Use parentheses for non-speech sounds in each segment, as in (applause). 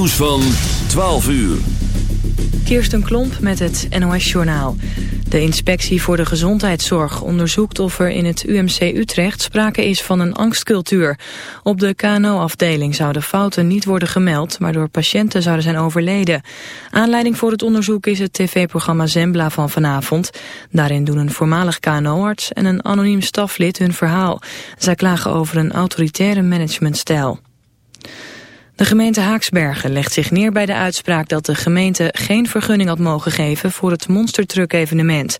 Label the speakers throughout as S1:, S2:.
S1: nieuws van 12 uur.
S2: Kirsten Klomp met het NOS-journaal. De inspectie voor de gezondheidszorg onderzoekt of er in het UMC Utrecht sprake is van een angstcultuur. Op de KNO-afdeling zouden fouten niet worden gemeld, waardoor patiënten zouden zijn overleden. Aanleiding voor het onderzoek is het tv-programma Zembla van vanavond. Daarin doen een voormalig KNO-arts en een anoniem staflid hun verhaal. Zij klagen over een autoritaire managementstijl. De gemeente Haaksbergen legt zich neer bij de uitspraak dat de gemeente geen vergunning had mogen geven voor het monstertruck-evenement.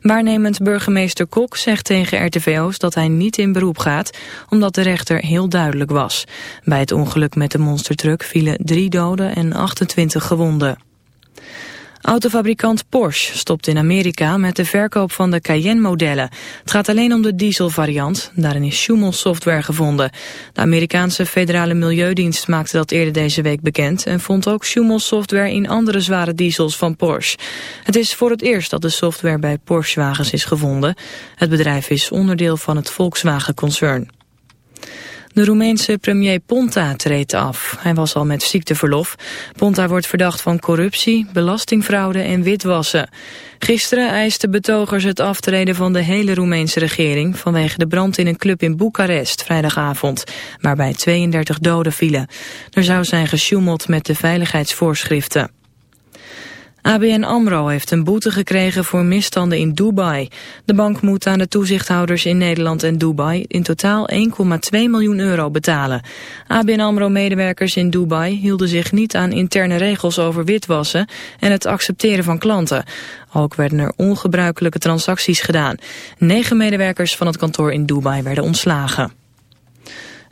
S2: Waarnemend burgemeester Kok zegt tegen RTVO's dat hij niet in beroep gaat, omdat de rechter heel duidelijk was. Bij het ongeluk met de monstertruck vielen drie doden en 28 gewonden. Autofabrikant Porsche stopt in Amerika met de verkoop van de Cayenne-modellen. Het gaat alleen om de dieselvariant. Daarin is Schumel-software gevonden. De Amerikaanse federale milieudienst maakte dat eerder deze week bekend... en vond ook Schumel-software in andere zware diesels van Porsche. Het is voor het eerst dat de software bij Porsche-wagens is gevonden. Het bedrijf is onderdeel van het Volkswagen-concern. De Roemeense premier Ponta treedt af. Hij was al met ziekteverlof. Ponta wordt verdacht van corruptie, belastingfraude en witwassen. Gisteren eisten betogers het aftreden van de hele Roemeense regering... vanwege de brand in een club in Boekarest vrijdagavond... waarbij 32 doden vielen. Er zou zijn gesjoemeld met de veiligheidsvoorschriften. ABN AMRO heeft een boete gekregen voor misstanden in Dubai. De bank moet aan de toezichthouders in Nederland en Dubai in totaal 1,2 miljoen euro betalen. ABN AMRO-medewerkers in Dubai hielden zich niet aan interne regels over witwassen en het accepteren van klanten. Ook werden er ongebruikelijke transacties gedaan. Negen medewerkers van het kantoor in Dubai werden ontslagen.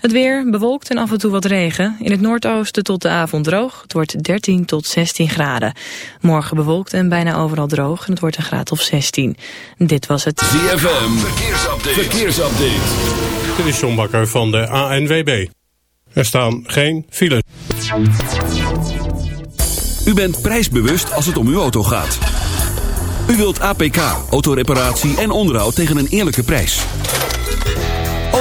S2: Het weer bewolkt en af en toe wat regen. In het noordoosten tot de avond droog. Het wordt 13 tot 16 graden. Morgen bewolkt en bijna overal droog. En het wordt een graad of 16. Dit was het
S1: ZFM. Verkeersupdate. Verkeersupdate.
S3: Dit is John Bakker van de ANWB. Er staan geen files.
S1: U bent prijsbewust als het om uw auto gaat. U wilt APK, autoreparatie en onderhoud tegen een eerlijke prijs.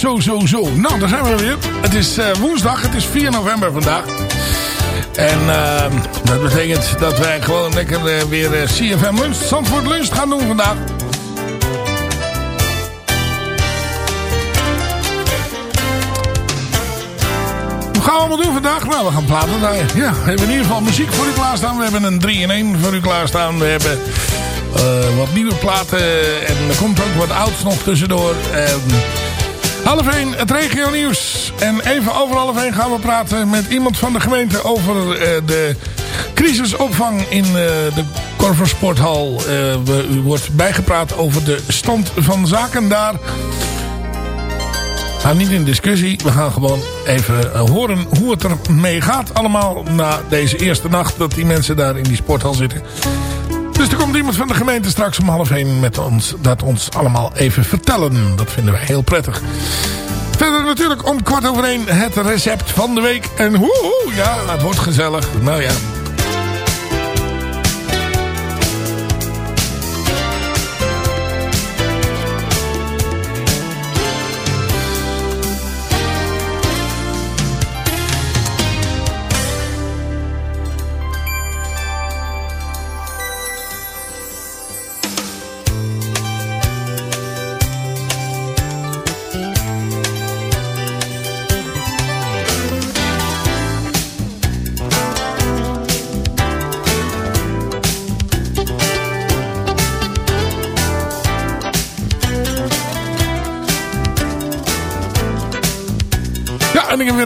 S4: Zo, zo, zo. Nou, daar zijn we weer. Het is eh, woensdag, het is 4 november vandaag.
S5: En uh, dat betekent dat wij gewoon lekker uh, weer uh, CFM Lunch, Zandvoort Lunch gaan doen vandaag. Wat gaan we allemaal doen vandaag? Nou, we gaan platen draaien. Ja, we hebben in ieder geval muziek voor u klaarstaan. We hebben een 3 in 1 voor u klaarstaan. We hebben uh, wat nieuwe platen. En er komt ook wat ouds nog tussendoor. En half 1, het regio nieuws. En even over half 1 gaan we praten met iemand van de gemeente over uh, de crisisopvang in uh, de Korversporthal. We, u wordt bijgepraat over de stand van zaken daar. Gaan niet in discussie. We gaan gewoon even horen hoe het ermee gaat allemaal na deze eerste nacht dat die mensen daar in die sporthal zitten. Dus er komt iemand van de gemeente straks om half heen met ons, dat ons allemaal even vertellen. Dat vinden wij heel prettig. Verder natuurlijk om kwart over één het recept van de week. En hoe, ja, het wordt gezellig. Nou ja,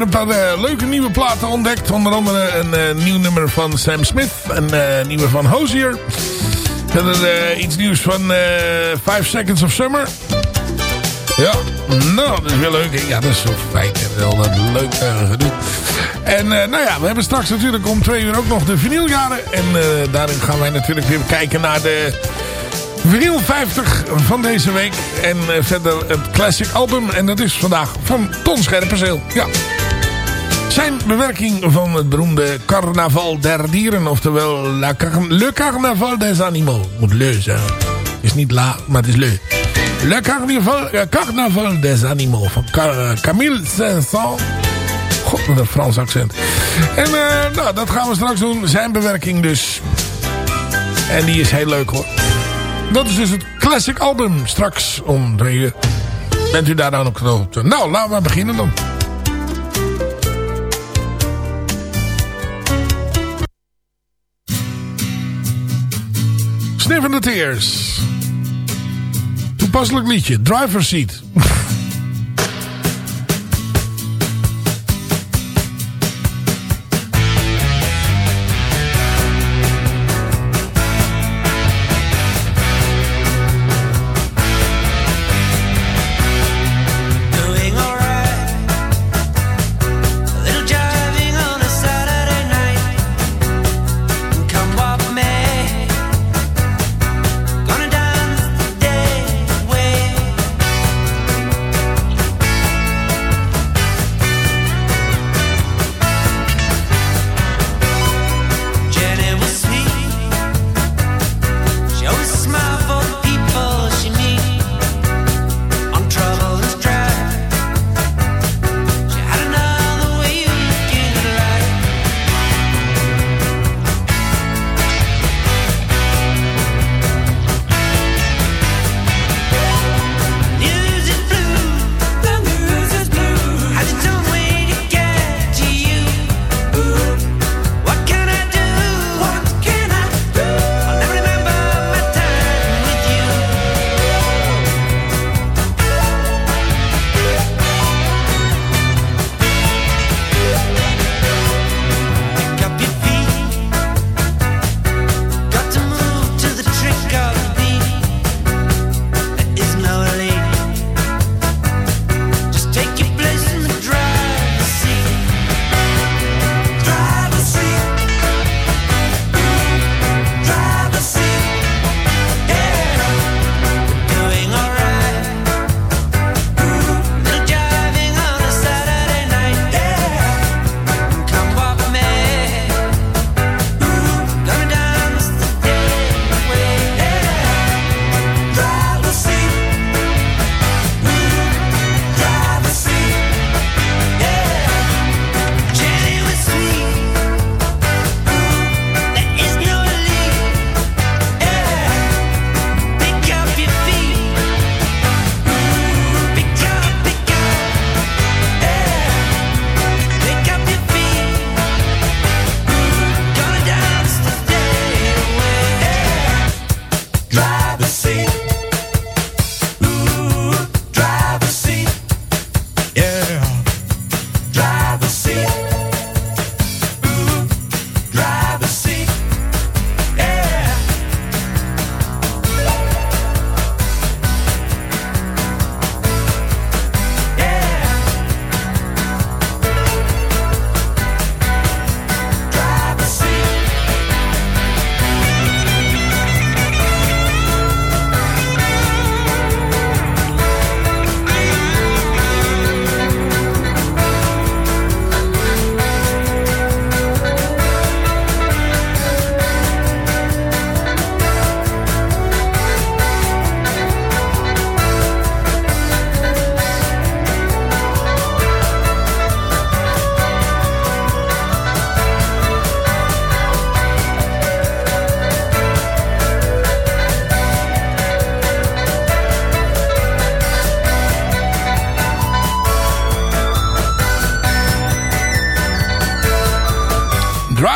S5: een paar uh, leuke nieuwe platen ontdekt. Onder andere een uh, nieuw nummer van Sam Smith. Een uh, nieuwe van Hozier. Verder iets nieuws van 5 Seconds of Summer. Ja, nou, dat is wel leuk. Ja, dat is zo fijn. Wel dat leuk gedoe. En nou ja, we hebben straks natuurlijk om twee uur ook nog de vinyljaren. En daarin gaan wij natuurlijk weer kijken naar de vinyl 50 van deze week. En verder het classic album. En dat is vandaag van Ton Scherpenzeel. Ja. Zijn bewerking van het beroemde Carnaval der Dieren. Oftewel Le Carnaval des Animaux. Moet le zijn. Is niet la, maar het is le. Le Carnaval, uh, Carnaval des Animaux. Van Camille Saint-Saëns. God, met een Frans accent. En uh, nou, dat gaan we straks doen. Zijn bewerking dus. En die is heel leuk hoor. Dat is dus het classic album. Straks om drie uur. Bent u daar dan ook op? Nou, laten we beginnen dan. Sniffende Tears. Toepasselijk liedje. Driver Seat. (laughs)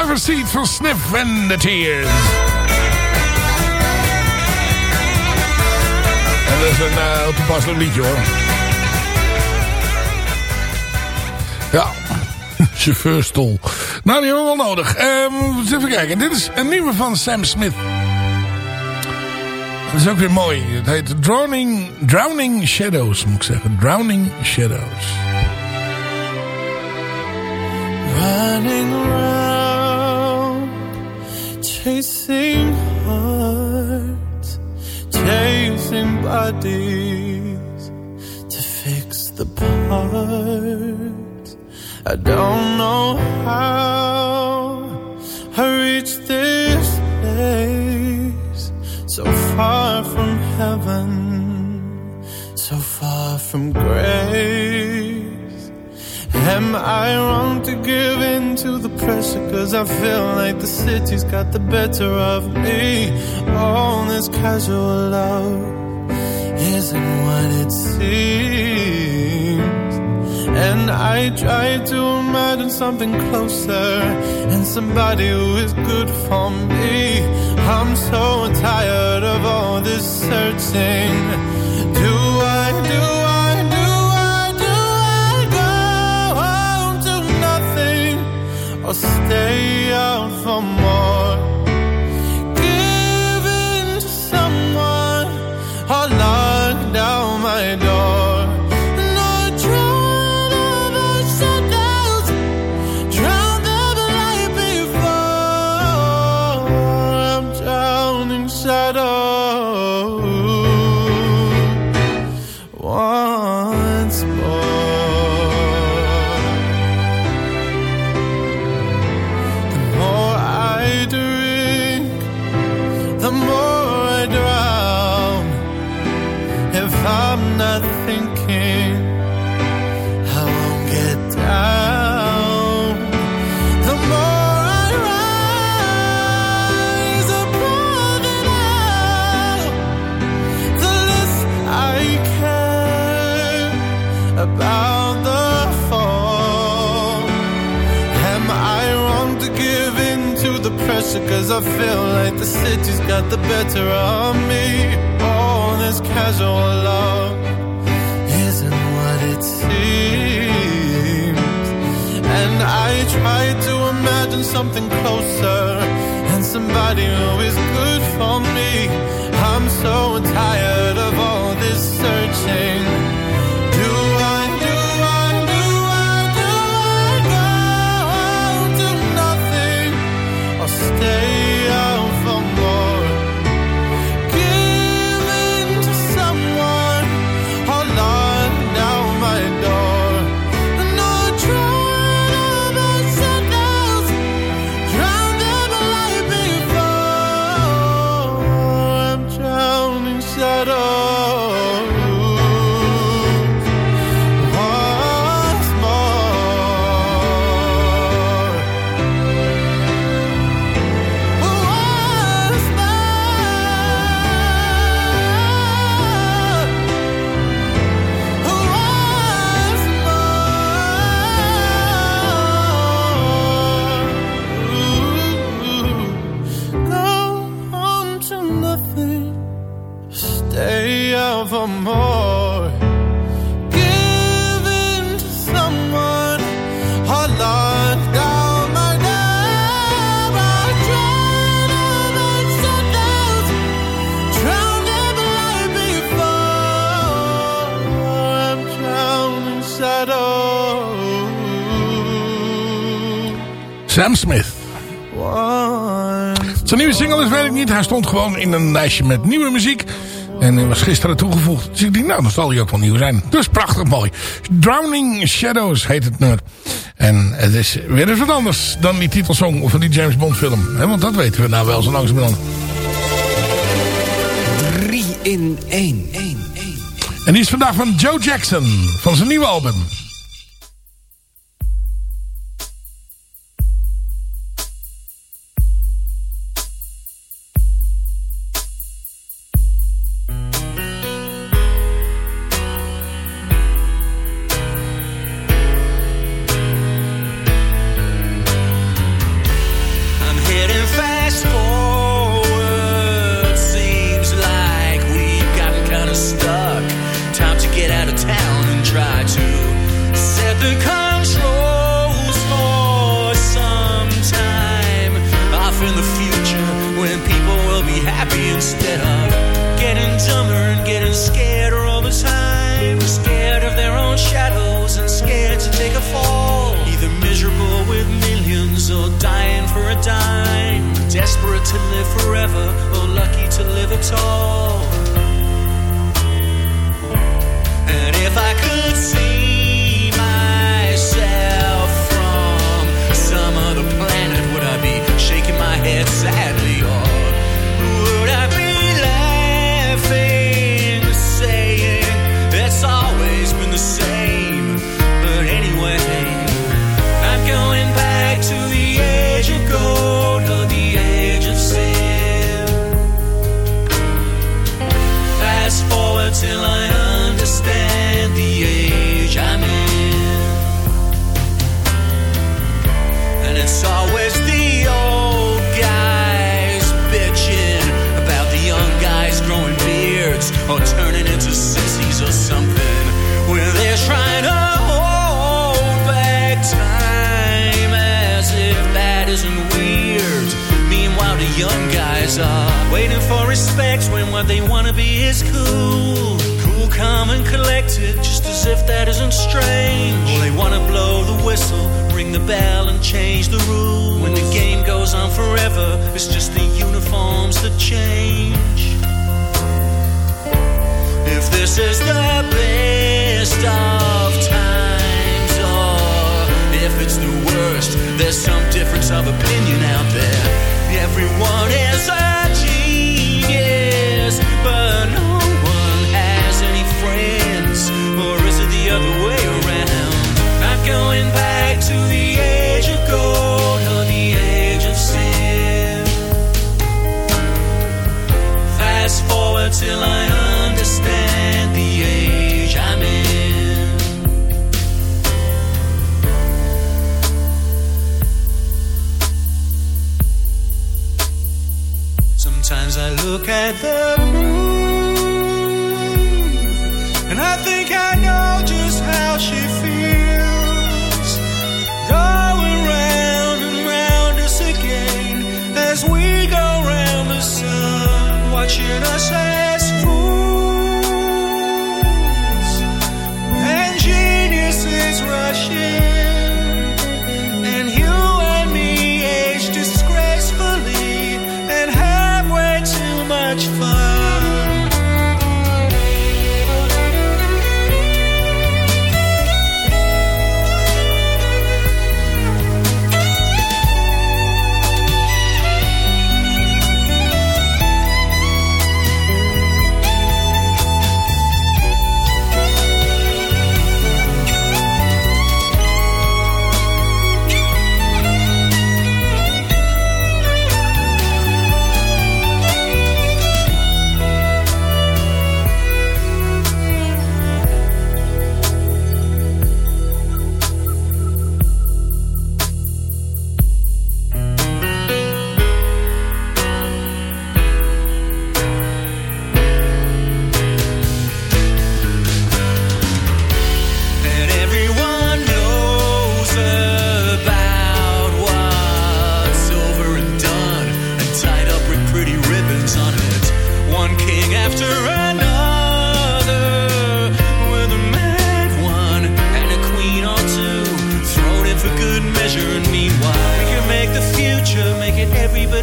S6: Driver's Seat
S5: Sniff and the Tears. En dat is een uh, toepasselijk liedje hoor. Ja, (laughs) chauffeurstol. Nou, die hebben we wel nodig. Eens even kijken. Dit is een nieuwe van Sam Smith. Dat is ook weer mooi. Het heet Drowning, Drowning Shadows, moet ik zeggen. Drowning Shadows.
S7: running chasing hearts, chasing bodies to fix the parts. I don't know how I reached this place, so far from heaven, so far from grace. Am I wrong to give in to the pressure? Cause I feel like the city's got the better of me. All this casual love isn't what it seems. And I try to imagine something closer and somebody who is good for me. I'm so tired of all this searching. Stay out for more?
S5: Sam Smith. Zijn nieuwe single is weet ik niet. Hij stond gewoon in een lijstje met nieuwe muziek. En hij was gisteren toegevoegd. Dus ik denk, nou, dan zal hij ook wel nieuw zijn. Dus prachtig mooi. Drowning Shadows heet het nummer. En het is weer eens wat anders dan die titelsong van die James Bond film. Hè, want dat weten we nou wel zo langzamerhand.
S8: 3 in 1.
S5: En die is vandaag van Joe Jackson. Van zijn nieuwe album.
S9: To live forever or lucky to live at all. What they want to be is cool. Cool, calm, and collected, just as if that isn't strange. Or they want to blow the whistle, ring the bell, and change the rules. When the game goes on forever, it's just the uniforms that change. If this is the best of times, or if it's the worst, there's some difference of opinion out there. Everyone is a the other way around? I'm going back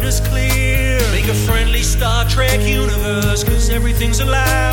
S9: is clear. Make a friendly Star Trek universe, cause everything's alive.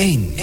S9: 1.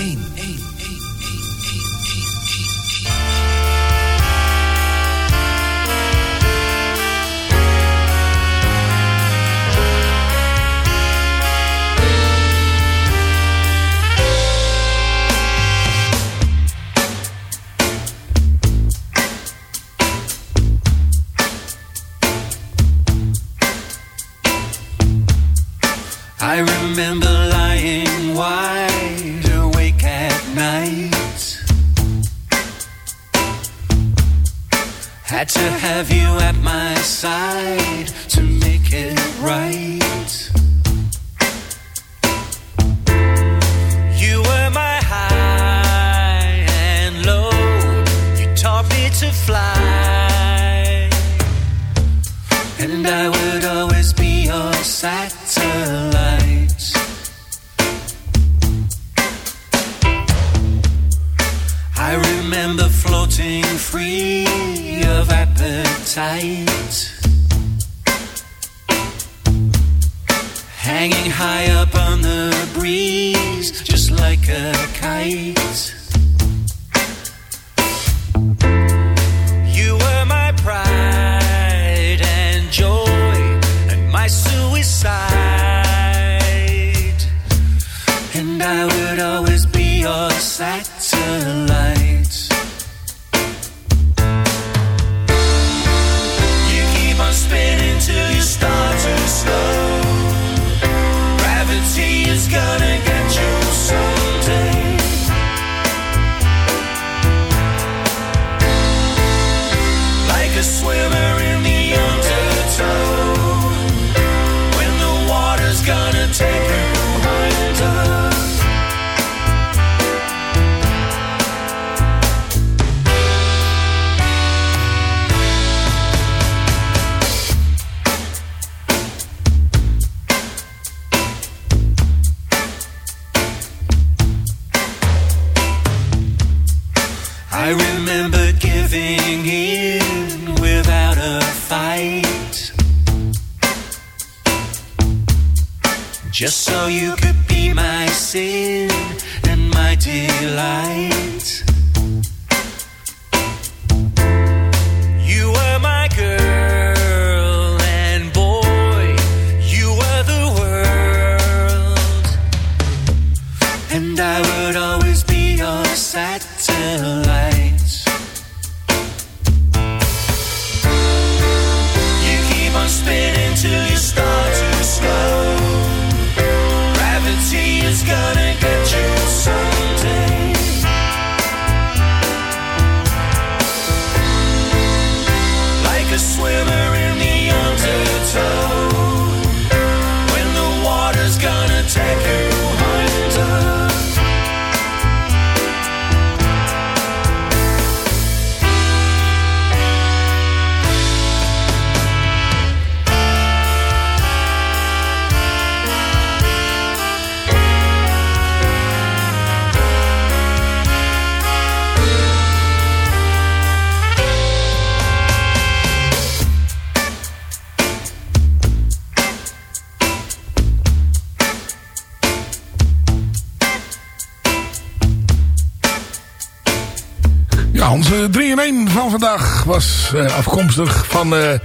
S5: Van vandaag was eh, afkomstig van eh,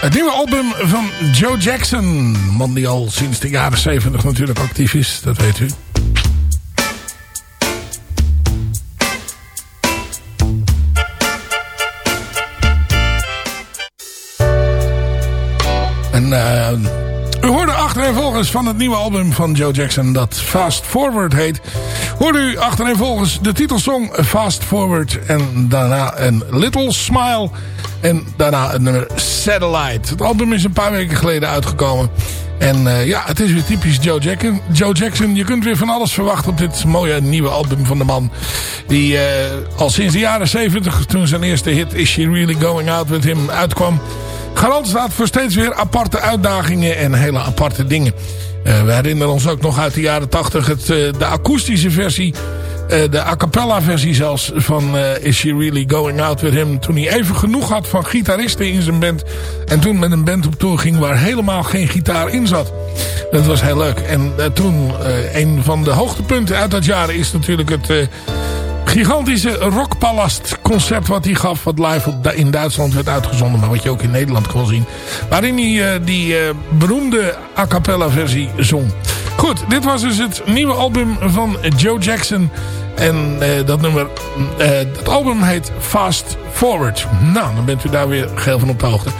S5: het nieuwe album van Joe Jackson. Man die al sinds de jaren 70 natuurlijk actief is, dat weet u. En eh, u hoorde achtereenvolgens van het nieuwe album van Joe Jackson dat Fast Forward heet. Hoorde u achtereenvolgens de titelsong Fast Forward en daarna een Little Smile en daarna het nummer Satellite. Het album is een paar weken geleden uitgekomen. En eh, ja, het is weer typisch Joe Jackson. Joe Jackson, je kunt weer van alles verwachten op dit mooie nieuwe album van de man. Die eh, al sinds de jaren 70, toen zijn eerste hit Is She Really Going Out With Him uitkwam... garant staat voor steeds weer aparte uitdagingen en hele aparte dingen. Eh, we herinneren ons ook nog uit de jaren 80 het, eh, de akoestische versie eh, de a cappella versie zelfs van Is She Really Going Out With Him. Toen hij even genoeg had van gitaristen in zijn band. En toen met een band op tour ging waar helemaal geen gitaar in zat. Dat was heel leuk. En toen een van de hoogtepunten uit dat jaar is natuurlijk het gigantische Rockpalast concept wat hij gaf. Wat live in Duitsland werd uitgezonden. Maar wat je ook in Nederland kon zien. Waarin hij die beroemde a cappella versie zong. Goed, dit was dus het nieuwe album van Joe Jackson. En uh, dat nummer, uh, dat album heet Fast Forward. Nou, dan bent u daar weer geheel van op de hoogte.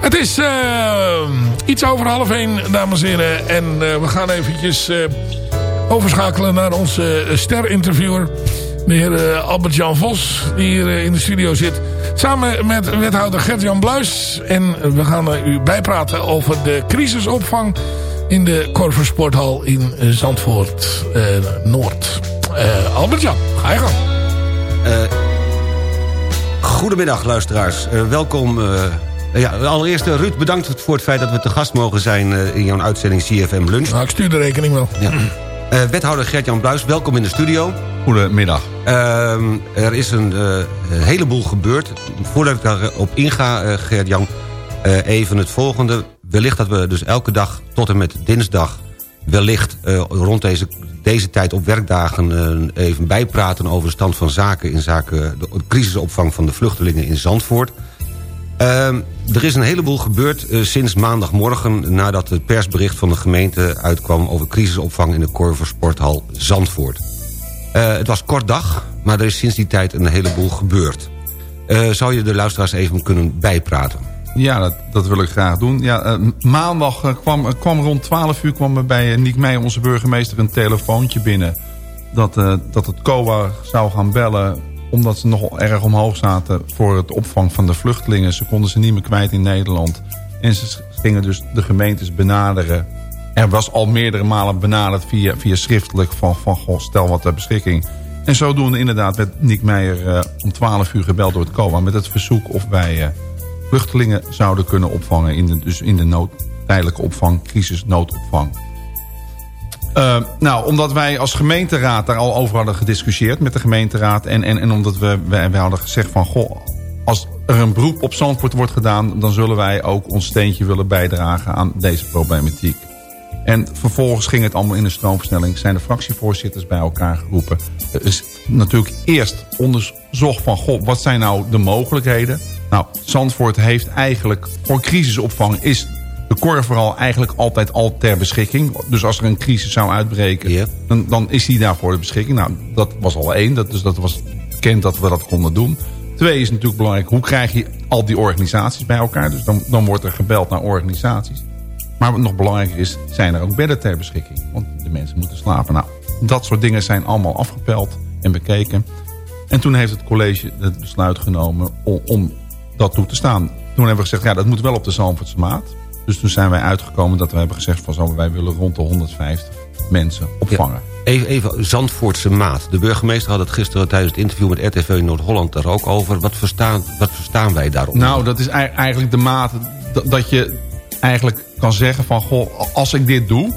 S5: Het is iets over half één, dames en heren. En we gaan eventjes overschakelen naar onze sterinterviewer. De heer Albert-Jan Vos, die hier in de studio zit. Samen met wethouder Gert-Jan Bluis. En we gaan u bijpraten over de crisisopvang in de Korversporthal in Zandvoort uh, Noord. Uh, Albert-Jan, ga je gang.
S10: Uh, goedemiddag luisteraars. welkom. ja, allereerst Ruud, bedankt voor het feit dat we te gast mogen zijn in jouw uitzending CFM Lunch.
S5: Nou, ik stuur de rekening wel.
S10: Ja. (clears throat) wethouder Gert-Jan Bluis, welkom in de studio.
S11: Goedemiddag.
S10: Ehm, er is een heleboel gebeurd. Voordat ik daarop inga, Gert-Jan, even het volgende wellicht dat we dus elke dag tot en met dinsdag... wellicht uh, rond deze, deze tijd op werkdagen uh, even bijpraten... over de stand van zaken in zaken de crisisopvang van de vluchtelingen in Zandvoort. Uh, er is een heleboel gebeurd uh, sinds maandagmorgen... nadat het persbericht van de gemeente uitkwam... over crisisopvang in de Korversporthal Zandvoort. het was kort dag, maar er is sinds die tijd een heleboel gebeurd. zou je de luisteraars even kunnen bijpraten?
S11: Ja, dat, dat, wil ik graag doen. Ja, maandag kwam, kwam rond 12 uur kwam er bij Niek Meijer, onze burgemeester, een telefoontje binnen. Dat, dat het COA zou gaan bellen omdat ze nog erg omhoog zaten voor het opvang van de vluchtelingen. Ze konden ze niet meer kwijt in Nederland. En ze gingen dus de gemeentes benaderen. Er was al meerdere malen benaderd via, via schriftelijk van, van goh, stel wat ter beschikking. En zodoende inderdaad werd Niek Meijer om 12 uur gebeld door het COA met het verzoek of wij vluchtelingen zouden kunnen opvangen. In de, dus in de nood, tijdelijke opvang, crisisnoodopvang. Uh, nou, omdat wij als gemeenteraad daar al over hadden gediscussieerd met de gemeenteraad. En, en, en omdat we, wij hadden gezegd van... Goh, als er een beroep op Zandvoort wordt gedaan... dan zullen wij ook ons steentje willen bijdragen aan deze problematiek. En vervolgens ging het allemaal in de stroomversnelling. Zijn de fractievoorzitters bij elkaar geroepen. Er is natuurlijk eerst onderzocht van... Goh, wat zijn nou de mogelijkheden... Nou, Zandvoort heeft eigenlijk voor crisisopvang is de KOR vooral eigenlijk altijd al ter beschikking. Dus als er een crisis zou uitbreken, dan, dan, is die daar voor de beschikking. Nou, dat was al één, dat, dus dat was bekend dat we dat konden doen. Twee is natuurlijk belangrijk, hoe krijg je al die organisaties bij elkaar? Dus dan, dan wordt er gebeld naar organisaties. Maar wat nog belangrijker is, zijn er ook bedden ter beschikking. Want de mensen moeten slapen. Nou, dat soort dingen zijn allemaal afgepeld en bekeken. En toen heeft het college het besluit genomen om, om dat toe te staan. Toen hebben we gezegd, ja, dat moet wel op de Zalmvoortse maat. Dus toen zijn wij uitgekomen dat we hebben gezegd... van zo, wij willen rond de 150 mensen opvangen.
S10: even, even Zandvoortse maat. De burgemeester had het gisteren tijdens het interview met RTV Noord-Holland daar ook over. Wat verstaan, wat verstaan wij daarop?
S11: Nou, dat is eigenlijk de maat dat je eigenlijk kan zeggen van... goh, als ik dit doe,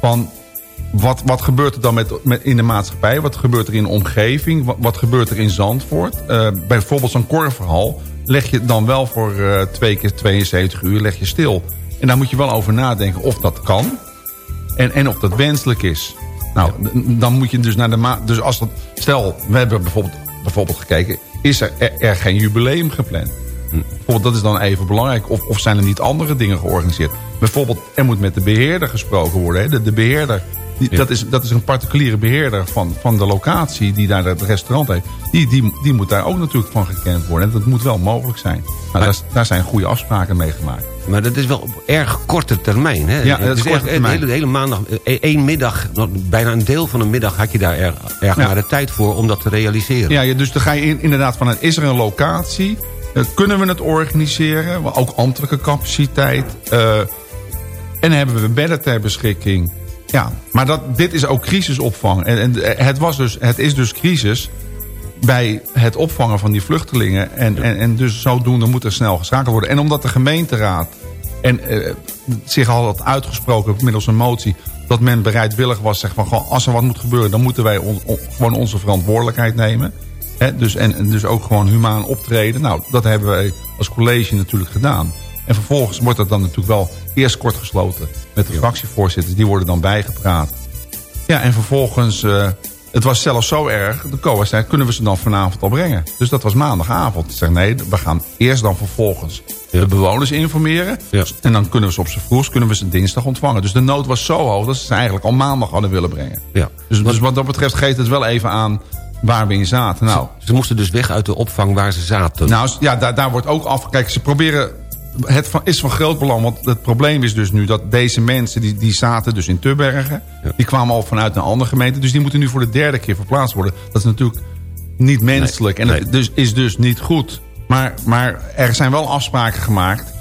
S11: van wat, wat gebeurt er dan met, met, in de maatschappij? Wat gebeurt er in de omgeving? Wat, wat gebeurt er in Zandvoort? Uh, bijvoorbeeld zo'n korverhal leg je dan wel voor uh, twee keer 72 uur leg je stil. En daar moet je wel over nadenken of dat kan. En, en of dat wenselijk is. Nou, dan moet je dus naar de maat. Dus als dat. Stel, we hebben bijvoorbeeld, bijvoorbeeld gekeken. Is er, er, geen jubileum gepland? Bijvoorbeeld, dat is dan even belangrijk. Of, of zijn er niet andere dingen georganiseerd? Bijvoorbeeld, er moet met de beheerder gesproken worden. Hè? De, de beheerder dat, is, dat is een particuliere beheerder van, van de locatie die daar het restaurant heeft. Die, die, die moet daar ook natuurlijk van gekend worden. En dat moet wel mogelijk zijn. Maar, daar, daar, zijn goede afspraken mee gemaakt.
S10: Maar dat is wel op erg korte termijn. Hè?
S11: Ja, dat is korte termijn.
S10: Hele, hele maandag, e- één middag, bijna een deel van een middag... had je daar erg, erg ja. de tijd voor om dat te realiseren.
S11: Ja, dus dan ga je inderdaad van... is er een locatie? Uh, kunnen we het organiseren? Ook ambtelijke capaciteit. Uh, en hebben we bedden ter beschikking... Ja, maar dat, dit is ook crisisopvang. En, en het, was dus, het is dus crisis bij het opvangen van die vluchtelingen. En, en, en dus zodoende moet er snel geschakeld worden. En omdat de gemeenteraad En eh, zich al had uitgesproken middels een motie... dat men bereidwillig was, zeg van, gewoon, als er wat moet gebeuren... dan moeten wij on- on- gewoon onze verantwoordelijkheid nemen. Dus, en, en dus ook gewoon humaan optreden. Nou, dat hebben wij als college natuurlijk gedaan. En vervolgens wordt dat dan natuurlijk wel eerst kort gesloten... met de fractievoorzitters, die worden dan bijgepraat. Ja, en vervolgens... eh, het was zelfs zo erg, de COA zei, kunnen we ze dan vanavond al brengen? Dus dat was maandagavond. Ik zeg, nee, we gaan eerst dan vervolgens de bewoners informeren. En dan kunnen we ze op z'n vroegst, kunnen we ze dinsdag ontvangen. Dus de nood was zo hoog dat ze ze eigenlijk al maandag hadden willen brengen.
S10: Ja.
S11: Dus, dus wat dat betreft geeft het wel even aan waar we in zaten. Nou,
S10: Ze moesten dus weg uit de opvang waar ze zaten.
S11: nou, ja, daar, daar wordt ook af... Kijk, ze proberen... Het van, is van groot belang, want het probleem is dus nu... dat deze mensen, die, die zaten dus in Tubbergen... die kwamen al vanuit een andere gemeente... dus die moeten nu voor de derde keer verplaatst worden. Dat is natuurlijk niet menselijk. en dus, is dus niet goed. Maar, maar er zijn wel afspraken gemaakt...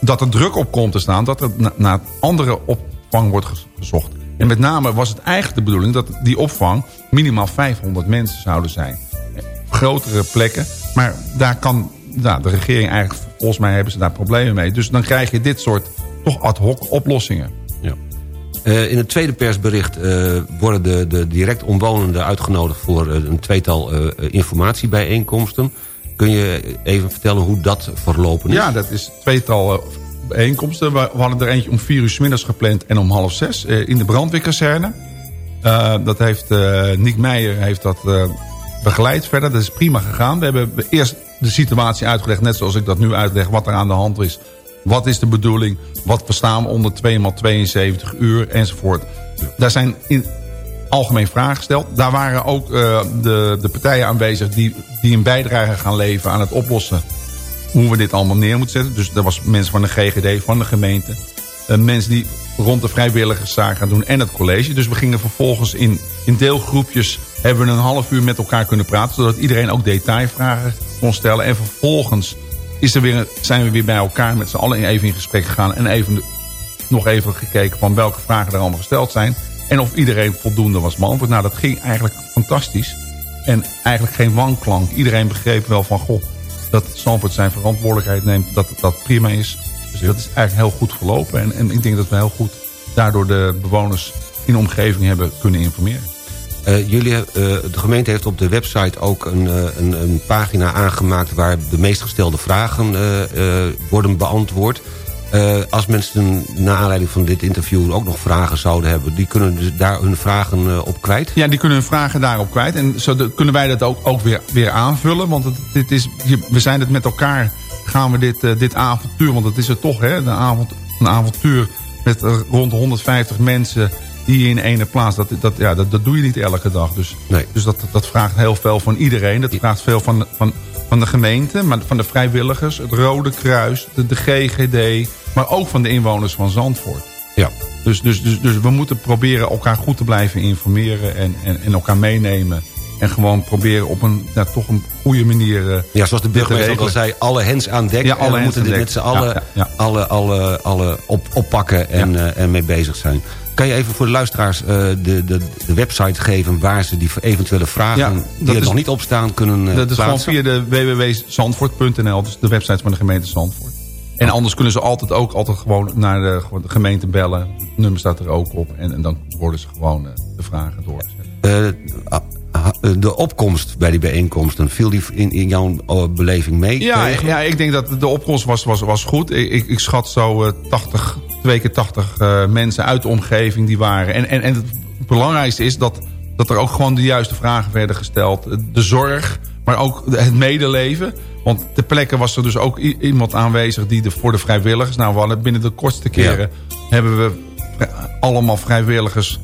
S11: dat er druk op komt te staan... dat er na- naar andere opvang wordt gezocht. En met name was het eigenlijk de bedoeling... dat die opvang minimaal 500 mensen zouden zijn grotere plekken. Maar daar kan nou, de regering eigenlijk, volgens mij hebben ze daar problemen mee. Dus dan krijg je dit soort toch ad hoc oplossingen.
S10: Ja. Eh, in het tweede persbericht eh, worden de, de direct omwonenden uitgenodigd... voor eh, een tweetal informatiebijeenkomsten. Kun je even vertellen hoe dat verlopen is?
S11: Ja, dat is tweetal We, hadden er eentje om vier uur middags gepland en om half zes eh, in de brandweerkazerne. Eh, dat heeft eh Nick Meijer heeft dat begeleid verder. Dat is prima gegaan. We hebben eerst de situatie uitgelegd, net zoals ik dat nu uitleg, wat er aan de hand is. Wat is de bedoeling? Wat verstaan we onder 2 x 72 uur enzovoort. Daar zijn in algemeen vragen gesteld. Daar waren ook de, de partijen aanwezig die, die een bijdrage gaan leveren aan het oplossen hoe we dit allemaal neer moeten zetten. Dus er was mensen van de GGD, van de gemeente. eh, mensen die rond de vrijwilligerszaak gaan doen en het college. Dus we gingen vervolgens in, in deelgroepjes... hebben we een half uur met elkaar kunnen praten... zodat iedereen ook detailvragen kon stellen. En vervolgens is er weer, zijn we weer bij elkaar met z'n allen even in gesprek gegaan... en even, nog even gekeken van welke vragen er allemaal gesteld zijn... en of iedereen voldoende was beantwoord. Nou, dat ging eigenlijk fantastisch. En eigenlijk geen wanklank. Iedereen begreep wel van... goh, dat Zandvoort zijn verantwoordelijkheid neemt, dat dat prima is. Dus dat is eigenlijk heel goed verlopen. En, en ik denk dat we heel goed daardoor de bewoners in de omgeving hebben kunnen informeren.
S10: Eh, jullie, eh, de gemeente heeft op de website ook een, eh, een, een pagina aangemaakt... waar de meest gestelde vragen worden beantwoord. Eh, als mensen na aanleiding van dit interview ook nog vragen zouden hebben... die kunnen dus daar hun vragen eh, op kwijt?
S11: Ja, die kunnen hun vragen daarop kwijt. En zo de- kunnen wij dat ook, ook weer, weer aanvullen. Want het, dit is, we zijn het met elkaar, gaan we dit, eh, dit avontuur... want het is het toch, hè, een, avond, een avontuur met rond 150 mensen... die in ene plaats, dat, dat, ja, dat, dat doe je niet elke dag. Dus, dus dat, dat vraagt heel veel van iedereen. Dat vraagt veel van, van, van de gemeente, maar van de vrijwilligers... het Rode Kruis, de, de GGD... maar ook van de inwoners van Zandvoort.
S10: Ja.
S11: Dus, dus, dus, dus we moeten proberen elkaar goed te blijven informeren en, en, en elkaar meenemen. En gewoon proberen op een ja, toch een goede manier... eh,
S10: Ja, zoals de burgemeester ook al zei, alle hens aan dek.
S11: Ja,
S10: En
S11: alle
S10: we
S11: hens
S10: moeten dit met z'n allen
S11: Ja, ja,
S10: alle, alle, alle op, oppakken en, eh, en mee bezig zijn. Kan je even voor de luisteraars eh, de, de, de website geven... waar ze die eventuele vragen die er
S11: is-
S10: nog niet op staan kunnen
S11: dat is gewoon via de www.zandvoort.nl, dus de website van de gemeente Zandvoort. En anders kunnen ze altijd ook altijd gewoon naar de, gemeente bellen. Het nummer staat er ook op. En, en dan worden ze gewoon de vragen doorgezet.
S10: Eh, de opkomst bij die bijeenkomsten, viel die in, in jouw eh, beleving mee?
S11: Ja,
S10: tegen?
S11: ja, ik denk dat de opkomst was, was, was goed. Ik, ik, ik schat zo eh, 80, twee keer 80 eh, mensen uit de omgeving die waren. En, en, en het belangrijkste is dat, dat er ook gewoon de juiste vragen werden gesteld. De zorg, maar ook het medeleven. Want ter plekke was er dus ook iemand aanwezig die de, voor de vrijwilligers... Nou, we hadden binnen de kortste keren hebben we allemaal vrijwilligers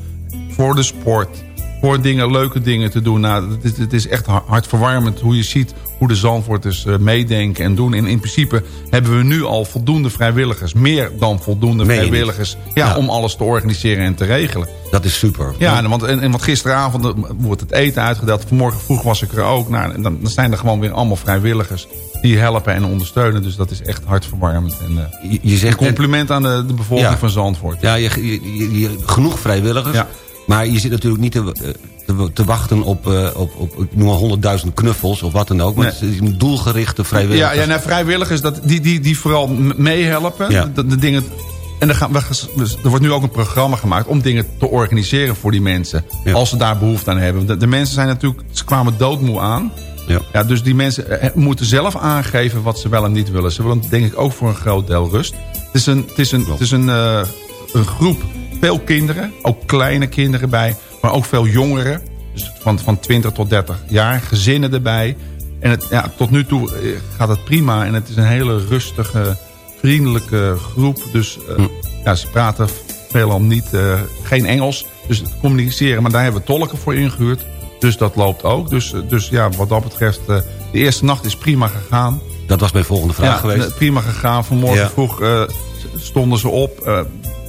S11: voor de sport voor dingen, leuke dingen te doen. Nou, het, is, het is echt har- hartverwarmend hoe je ziet hoe de Zandvoorters eh, meedenken en doen. En in principe hebben we nu al voldoende vrijwilligers. Meer dan voldoende
S10: Meen
S11: vrijwilligers. Ja,
S10: Ja.
S11: om alles te organiseren en te regelen.
S10: Dat is super.
S11: Ja, en, want, en, want gisteravond eh, wordt het eten uitgedeeld. Vanmorgen vroeg was ik er ook. Nou, dan, dan zijn er gewoon weer allemaal vrijwilligers die helpen en ondersteunen. Dus dat is echt hartverwarmend. En, eh,
S10: Je, je zegt
S11: een compliment aan de, de bevolking
S10: Ja.
S11: van Zandvoort.
S10: Ja, je- je- genoeg vrijwilligers.
S11: Ja.
S10: Maar je zit natuurlijk niet te, eh, te, te wachten op, eh, op, op ik noem maar honderdduizend knuffels of wat dan ook. Maar
S11: Nee.
S10: het is een doelgerichte vrijwilligers.
S11: Ja, ja nou, vrijwilligers dat, die, die, die vooral meehelpen.
S10: Ja.
S11: De, de dingen, en er, gaan, we, er wordt nu ook een programma gemaakt om dingen te organiseren voor die mensen. Als ze daar behoefte aan hebben. De, de mensen zijn natuurlijk, ze kwamen doodmoe aan.
S10: Ja.
S11: dus die mensen eh, moeten zelf aangeven wat ze wel en niet willen. Ze willen denk ik ook voor een groot deel rust. Het is een, het is een, het is een, een groep, veel kinderen. Ook kleine kinderen bij. Maar ook veel jongeren. Dus van, van 20 tot 30 jaar. Gezinnen erbij. En het, ja, tot nu toe eh, gaat het prima. En het is een hele rustige, vriendelijke groep. Dus eh, ja, ze praten veelal niet, eh, geen Engels. Dus het communiceren, maar daar hebben we tolken voor ingehuurd. Dus dat loopt ook. Dus, dus ja, wat dat betreft, eh, de eerste nacht is prima gegaan.
S10: Dat was mijn volgende vraag
S11: ja,
S10: geweest.
S11: prima gegaan. Vanmorgen
S10: Ja.
S11: vroeg stonden ze op.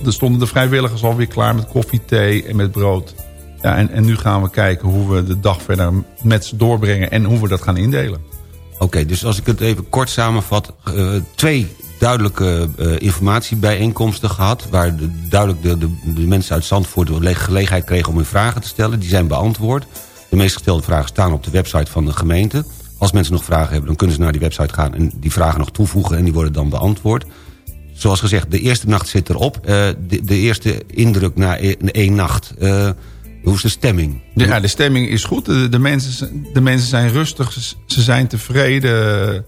S11: er stonden de vrijwilligers alweer klaar met koffie, thee en met brood. Ja, en, en nu gaan we kijken hoe we de dag verder met ze doorbrengen... en hoe we dat gaan indelen.
S10: Oké, dus als ik het even kort samenvat. eh, twee duidelijke eh, informatiebijeenkomsten gehad... waar de, duidelijk de, de, de mensen uit Zandvoort de le- gelegenheid kregen om hun vragen te stellen. Die zijn beantwoord. De meest gestelde vragen staan op de website van de gemeente. Als mensen nog vragen hebben, dan kunnen ze naar die website gaan... en die vragen nog toevoegen en die worden dan beantwoord. Zoals gezegd, de eerste nacht zit erop. Eh, de, de eerste indruk na e- één nacht. Eh, hoe is de stemming?
S11: De, ja, de stemming is goed. De, de, mensen, de mensen zijn rustig. Ze, zijn tevreden.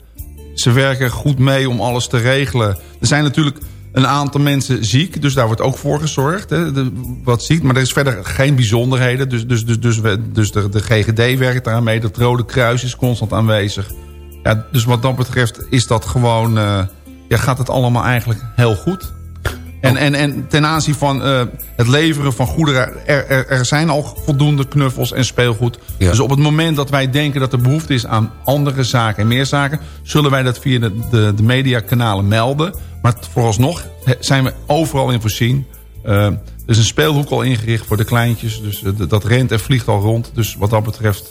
S11: Ze werken goed mee om alles te regelen. Er zijn natuurlijk een aantal mensen ziek. Dus daar wordt ook voor gezorgd. Hè, de, wat ziek. Maar er is verder geen bijzonderheden. Dus, dus, dus, dus, we, dus de, de GGD werkt daaraan mee. Het Rode Kruis is constant aanwezig. Ja, dus wat dat betreft is dat gewoon... eh, ja, gaat het allemaal eigenlijk heel goed. En, en, en ten aanzien van eh, het leveren van goederen... Er, er, er zijn al voldoende knuffels en speelgoed.
S10: Ja.
S11: Dus op het moment dat wij denken dat er behoefte is aan andere zaken en meer zaken... zullen wij dat via de, de, de mediakanalen melden. Maar vooralsnog zijn we overal in voorzien. Eh, er is een speelhoek al ingericht voor de kleintjes. Dus eh, dat rent en vliegt al rond. Dus wat dat betreft...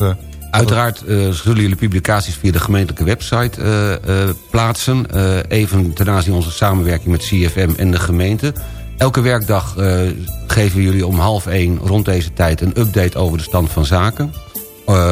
S10: Uiteraard eh, zullen jullie publicaties via de gemeentelijke website eh, eh, plaatsen. Even ten aanzien van onze samenwerking met CFM en de gemeente. Elke werkdag geven jullie om half één rond deze tijd... een update over de stand van zaken.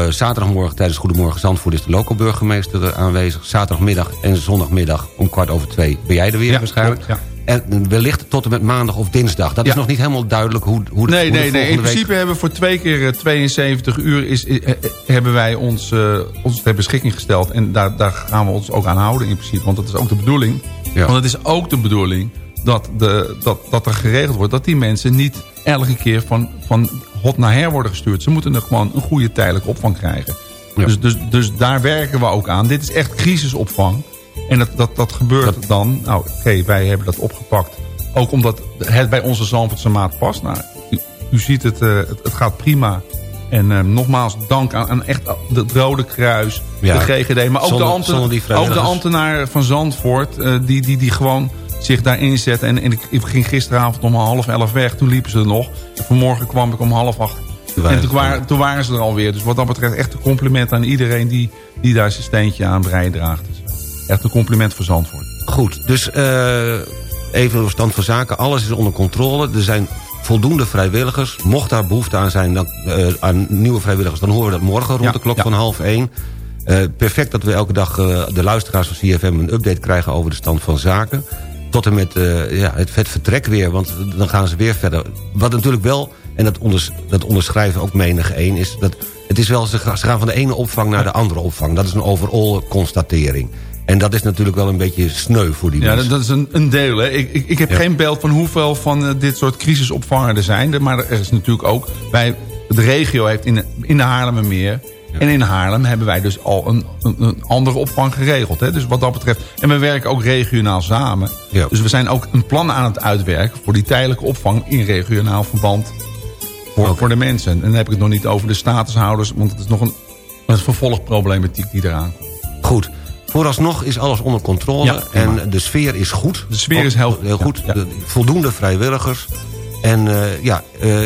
S10: Zaterdagmorgen tijdens Goedemorgen Zandvoort is de lokale burgemeester aanwezig. Zaterdagmiddag en zondagmiddag om kwart over twee ben jij er weer waarschijnlijk.
S11: klopt,
S10: En wellicht tot en met maandag of dinsdag. Dat is nog niet helemaal duidelijk hoe, hoe de,
S11: Nee,
S10: hoe de
S11: nee, nee. In
S10: week-
S11: principe hebben we voor twee keer eh, 72 uur is, eh, eh, hebben wij ons, eh, ons ter beschikking gesteld. En daar, daar gaan we ons ook aan houden in principe. Want dat is ook de bedoeling.
S10: Ja.
S11: Want het is ook de bedoeling dat, de, dat, dat er geregeld wordt... dat die mensen niet elke keer van, van hot naar her worden gestuurd. Ze moeten er gewoon een goede tijdelijke opvang krijgen.
S10: Ja.
S11: Dus, dus, dus daar werken we ook aan. Dit is echt crisisopvang. En dat, dat, dat gebeurt dan... Nou, oké, wij hebben dat opgepakt. Ook omdat het bij onze Zandvoortse maat past. Nou, u, u ziet het, eh, het, het gaat prima. En eh, nogmaals, dank aan, aan echt de, het Rode Kruis,
S10: Ja.
S11: de GGD... maar ook,
S10: Zonder-
S11: de, ambten- ook de ambtenaar van Zandvoort... eh, die, die, die gewoon zich daar inzetten. En, en ik, ging gisteravond om half elf weg. Toen liepen ze er nog. En vanmorgen kwam ik om half acht. En toen waren, toen waren ze er alweer. Dus wat dat betreft echt een compliment aan iedereen... die, die daar zijn steentje aan bijdraagt. Dus echt een compliment voor Zandvoort.
S10: Goed, dus eh, even de stand van zaken. Alles is onder controle. Er zijn voldoende vrijwilligers. Mocht daar behoefte aan zijn dan, eh, aan nieuwe vrijwilligers... dan horen we dat morgen rond
S11: Ja,
S10: de klok
S11: ja.
S10: van half één. Eh, perfect dat we elke dag de luisteraars van CFM... een update krijgen over de stand van zaken. Tot en met ja, het, het vertrek weer, want dan gaan ze weer verder. Wat natuurlijk wel, en dat, onders, dat onderschrijven ook menig één... is dat het is wel, ze gaan ze gaan van de ene opvang naar de andere opvang. Dat is een overall constatering. En dat is natuurlijk wel een beetje sneu voor die
S11: Ja,
S10: mensen.
S11: dat, dat is een, een deel. Hè. Ik, ik, ik heb
S10: Ja.
S11: geen beeld van hoeveel van eh, dit soort crisisopvangers er zijn. Maar er is natuurlijk ook... Wij, de regio heeft in de, in de Haarlemmermeer... En in Haarlem hebben wij dus al een, een, een andere opvang geregeld. Hè? Dus wat dat betreft. En we werken ook regionaal samen.
S10: Ja.
S11: Dus we zijn ook een plan aan het uitwerken... voor die tijdelijke opvang in regionaal verband voor, voor de mensen. En dan heb ik het nog niet over de statushouders... want het is nog een, een vervolgproblematiek die eraan komt.
S10: Goed. Vooralsnog is alles onder controle
S11: Ja,
S10: en de sfeer is goed.
S11: De sfeer is heel-
S10: heel goed.
S11: ja.
S10: Voldoende vrijwilligers. En eh, ja, eh,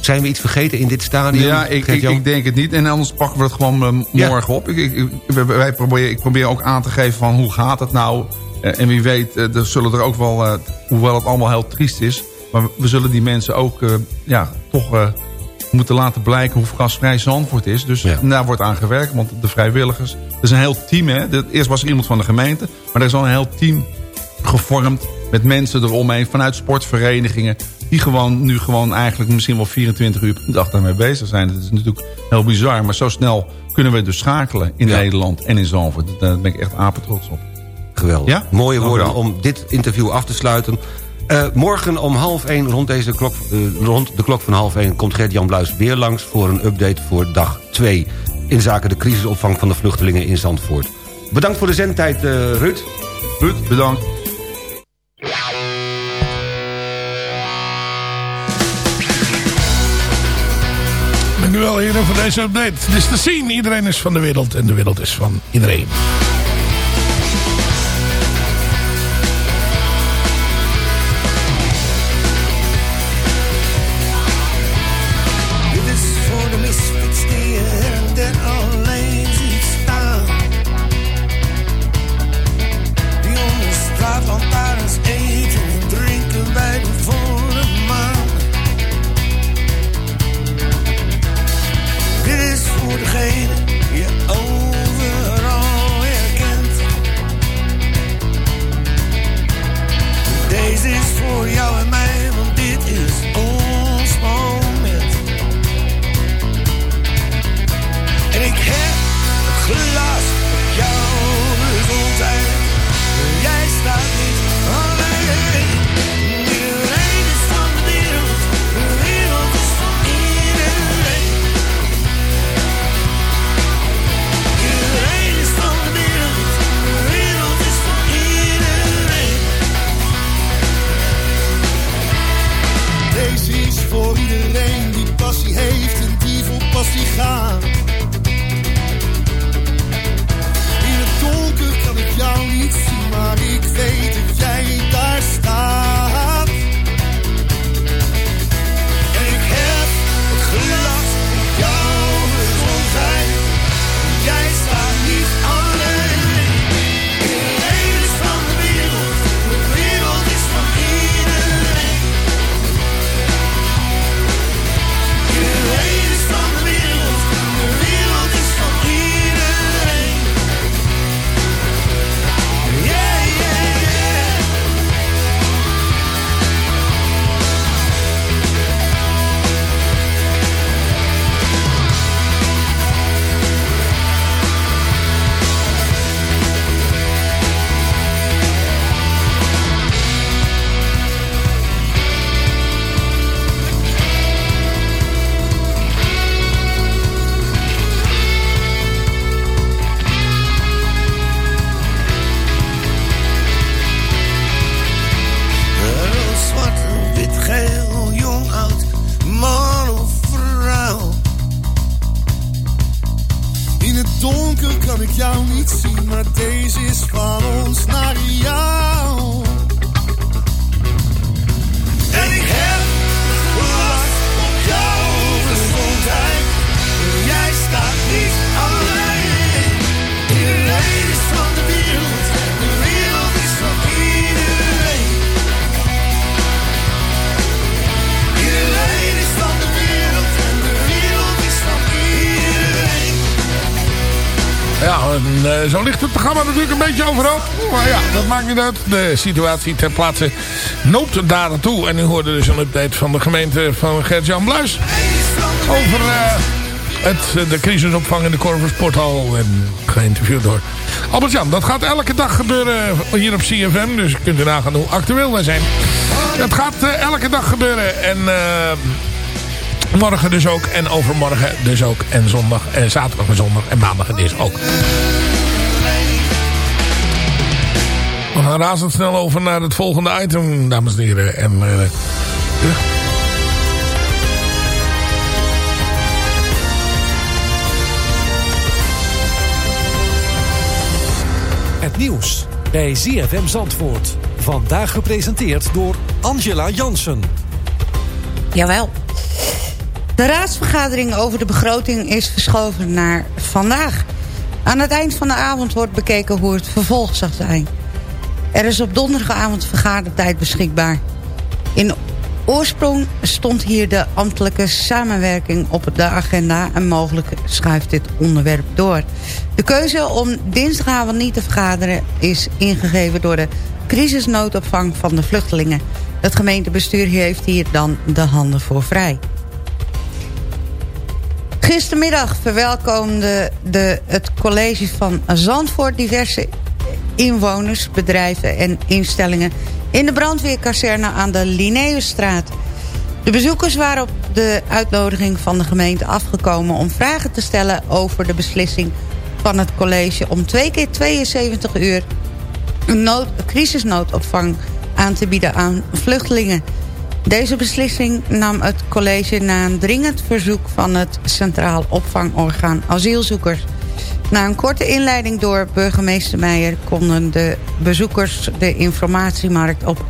S10: zijn we iets vergeten in dit stadium?
S11: Ja, ik, ik, denk het niet. En anders pakken we het gewoon eh, morgen op. Ik, wij- proberen, ik probeer ook aan te geven van hoe gaat het nou. En wie weet, er zullen er ook wel, hoewel het allemaal heel triest is... maar we zullen die mensen ook ja, toch moeten laten blijken hoe gasvrij Zandvoort is. Dus daar wordt aan gewerkt, want de vrijwilligers... Er is een heel team, hè. Eerst was er iemand van de gemeente, maar er is al een heel team gevormd... met mensen eromheen, vanuit sportverenigingen... die gewoon nu gewoon eigenlijk misschien wel 24 uur per dag daarmee bezig zijn. Dat is natuurlijk heel bizar, maar zo snel kunnen we dus schakelen in Nederland en in Zandvoort. Daar ben ik echt apen trots op.
S10: Geweldig.
S11: Ja?
S10: Mooie woorden om dit interview af te sluiten. Eh, morgen om half één, rond, deze klok, eh, rond de klok van half één... komt Gert-Jan Bluis weer langs voor een update voor dag 2... in zaken de crisisopvang van de vluchtelingen in Zandvoort. Bedankt voor de zendtijd, eh Ruud.
S11: Ruud, bedankt.
S12: Dank u wel heren voor deze update. Het is te zien, iedereen is van de wereld en de wereld is van iedereen. Beetje overal. Maar ja, dat maakt niet uit. De situatie ter plaatse noopt daar naartoe. En u hoorde dus een update van de gemeente van Gert-Jan Bluis. Over eh, het, de crisisopvang in de Corver Sporthal. En geïnterviewd door Albert-Jan. Dat gaat elke dag gebeuren hier op CFM. Dus kunt u nagaan hoe actueel wij zijn. Het gaat eh, elke dag gebeuren. En... eh, Morgen dus ook. En overmorgen dus ook. En zondag. En zaterdag en zondag. En maandag dinsdag ook. We gaan razendsnel over naar het volgende item, dames en heren. En, eh, ja.
S13: Het nieuws bij ZFM Zandvoort. Vandaag gepresenteerd door Angela Jansen.
S14: Jawel. De raadsvergadering over de begroting is verschoven naar vandaag. Aan het eind van de avond wordt bekeken hoe het vervolg zal zijn. Er is op donderdagavond vergadertijd beschikbaar. In oorsprong stond hier de ambtelijke samenwerking op de agenda... en mogelijk schuift dit onderwerp door. De keuze om dinsdagavond niet te vergaderen... is ingegeven door de crisisnoodopvang van de vluchtelingen. Het gemeentebestuur heeft hier dan de handen voor vrij. Gistermiddag verwelkomde de, het college van Zandvoort... diverse inwoners, bedrijven en instellingen... in de brandweerkazerne aan de Linnaeusstraat. De bezoekers waren op de uitnodiging van de gemeente afgekomen... om vragen te stellen over de beslissing van het college... om twee keer 72 uur een nood, crisisnoodopvang aan te bieden aan vluchtelingen. Deze beslissing nam het college na een dringend verzoek... van het Centraal Opvangorgaan Asielzoekers... Na een korte inleiding door burgemeester Meijer... konden de bezoekers de informatiemarkt op.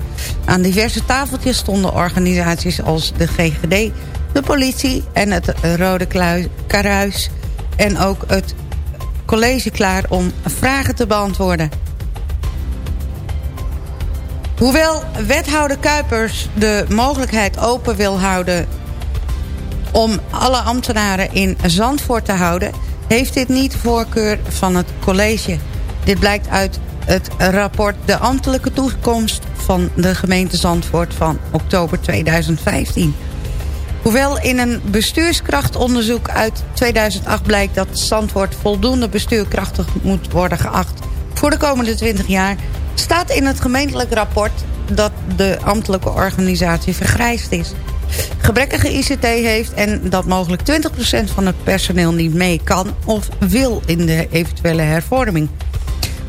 S14: Aan diverse tafeltjes stonden organisaties als de GGD... de politie en het Rode Kruis... en ook het college klaar om vragen te beantwoorden. Hoewel wethouder Kuipers de mogelijkheid open wil houden... om alle ambtenaren in Zandvoort te houden heeft dit niet voorkeur van het college. Dit blijkt uit het rapport De ambtelijke toekomst van de gemeente Zandvoort van oktober 2015. Hoewel in een bestuurskrachtonderzoek uit 2008 blijkt dat Zandvoort voldoende bestuurkrachtig moet worden geacht voor de komende 20 jaar, staat in het gemeentelijk rapport dat de ambtelijke organisatie vergrijsd is gebrekkige ICT heeft... en dat mogelijk 20% van het personeel niet mee kan of wil in de eventuele hervorming.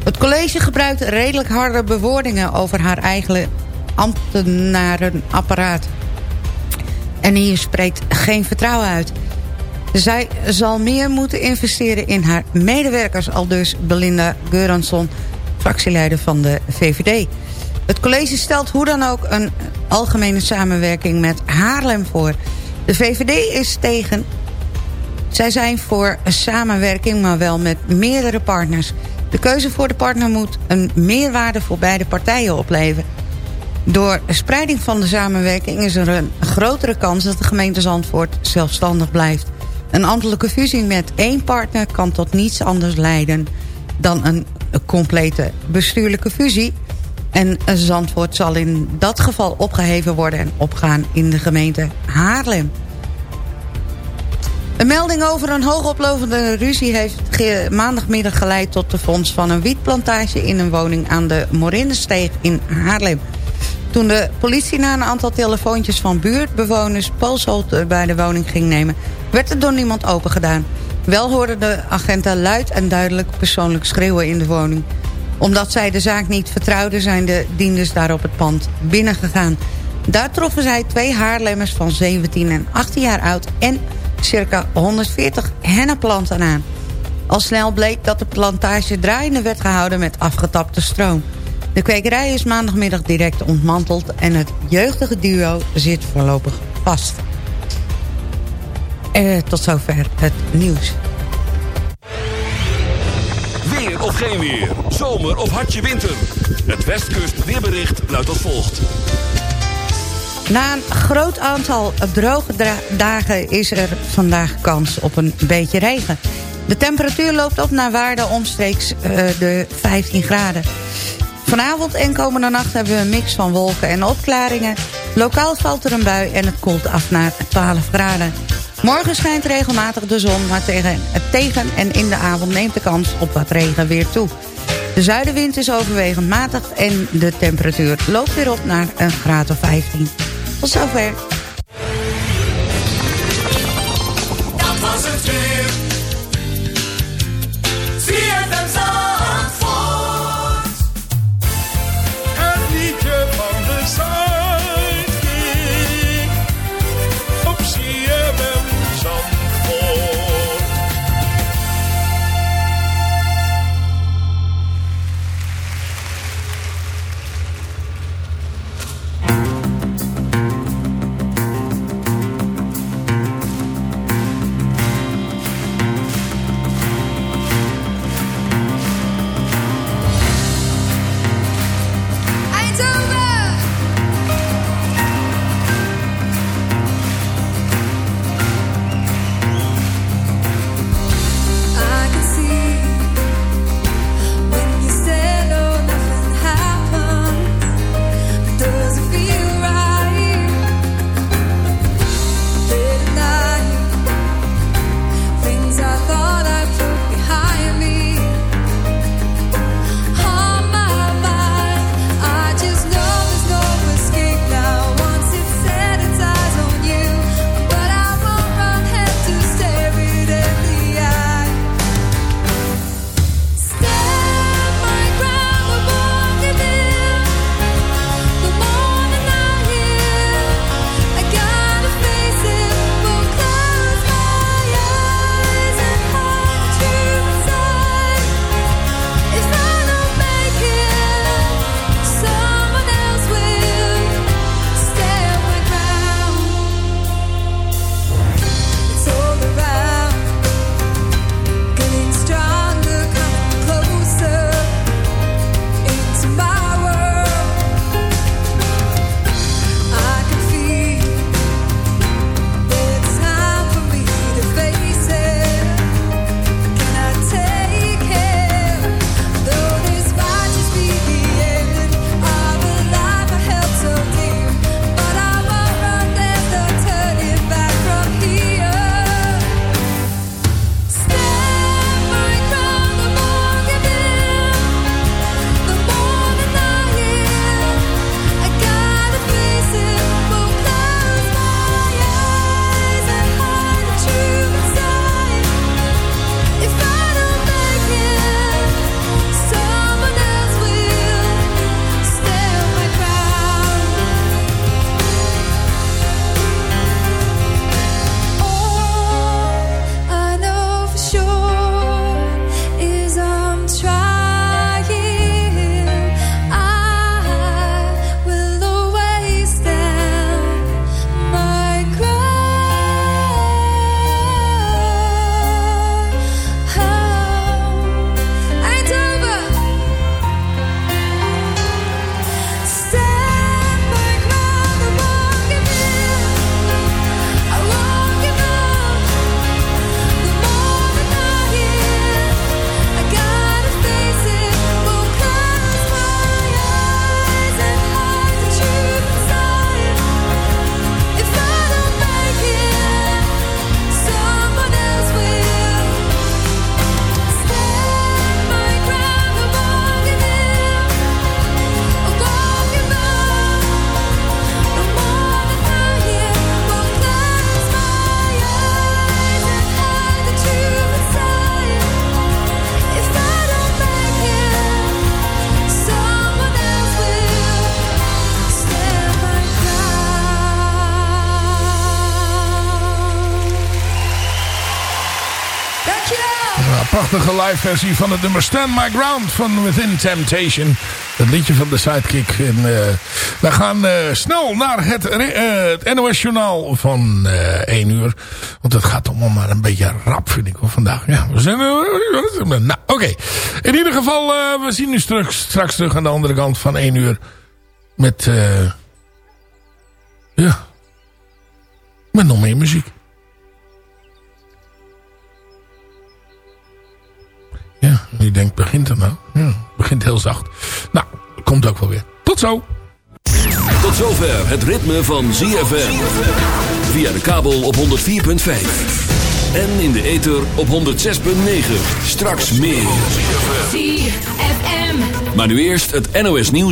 S14: Het college gebruikt redelijk harde bewoordingen over haar eigen ambtenarenapparaat. En hier spreekt geen vertrouwen uit. Zij zal meer moeten investeren in haar medewerkers... al dus Belinda Geuransson, fractieleider van de VVD. Het college stelt hoe dan ook een algemene samenwerking met Haarlem voor. De VVD is tegen. Zij zijn voor samenwerking, maar wel met meerdere partners. De keuze voor de partner moet een meerwaarde voor beide partijen opleveren. Door spreiding van de samenwerking is er een grotere kans dat de gemeente Zandvoort zelfstandig blijft. Een ambtelijke fusie met één partner kan tot niets anders leiden dan een complete bestuurlijke fusie en Zandvoort zal in dat geval opgeheven worden en opgaan in de gemeente Haarlem. Een melding over een hoogoplopende ruzie heeft maandagmiddag geleid tot de fonds van een wietplantage in een woning aan de Morinnesteeg in Haarlem. Toen de politie na een aantal telefoontjes van buurtbewoners polsholte bij de woning ging nemen, werd er door niemand opengedaan. Wel hoorden de agenten luid en duidelijk persoonlijk schreeuwen in de woning omdat zij de zaak niet vertrouwden... zijn de dienders daar op het pand binnengegaan. Daar troffen zij twee haarlemmers van 17 en 18 jaar oud... en circa 140 hennenplanten aan. Al snel bleek dat de plantage draaiende werd gehouden met afgetapte stroom. De kwekerij is maandagmiddag direct ontmanteld... en het jeugdige duo zit voorlopig vast. Eh, tot zover het nieuws.
S1: Of geen weer. Zomer of hartje winter. Het Westkust weerbericht luidt als volgt.
S14: Na een groot aantal droge dagen is er vandaag kans op een beetje regen. De temperatuur loopt op naar waarde omstreeks uh, de 15 graden. Vanavond en komende nacht hebben we een mix van wolken en opklaringen. Lokaal valt er een bui en het koelt af naar 12 graden. Morgen schijnt regelmatig de zon, maar tegen, tegen en in de avond neemt de kans op wat regen weer toe. De zuidenwind is overwegend matig en de temperatuur loopt weer op naar een graad of 15. Tot zover.
S5: Prachtige live versie van het nummer Stand My Ground van Within Temptation. Het liedje van de Sidekick. En, uh, we gaan uh, snel naar het, uh, het NOS journaal van 1 uur. Want het gaat allemaal maar een beetje rap vind ik hoor, vandaag. Ja, we zijn... nou, oké. In ieder geval, we zien u straks, straks terug aan de andere kant van 1 uur. Met... ja... Met nog meer muziek. U denkt, begint er nou? Ja, begint heel zacht. Nou, komt ook wel weer. Tot zo.
S1: Tot zover het ritme van ZFM. Via de kabel op 104.5. En in de ether op 106.9. Straks meer.
S6: ZFM.
S1: Maar nu eerst het NOS nieuws.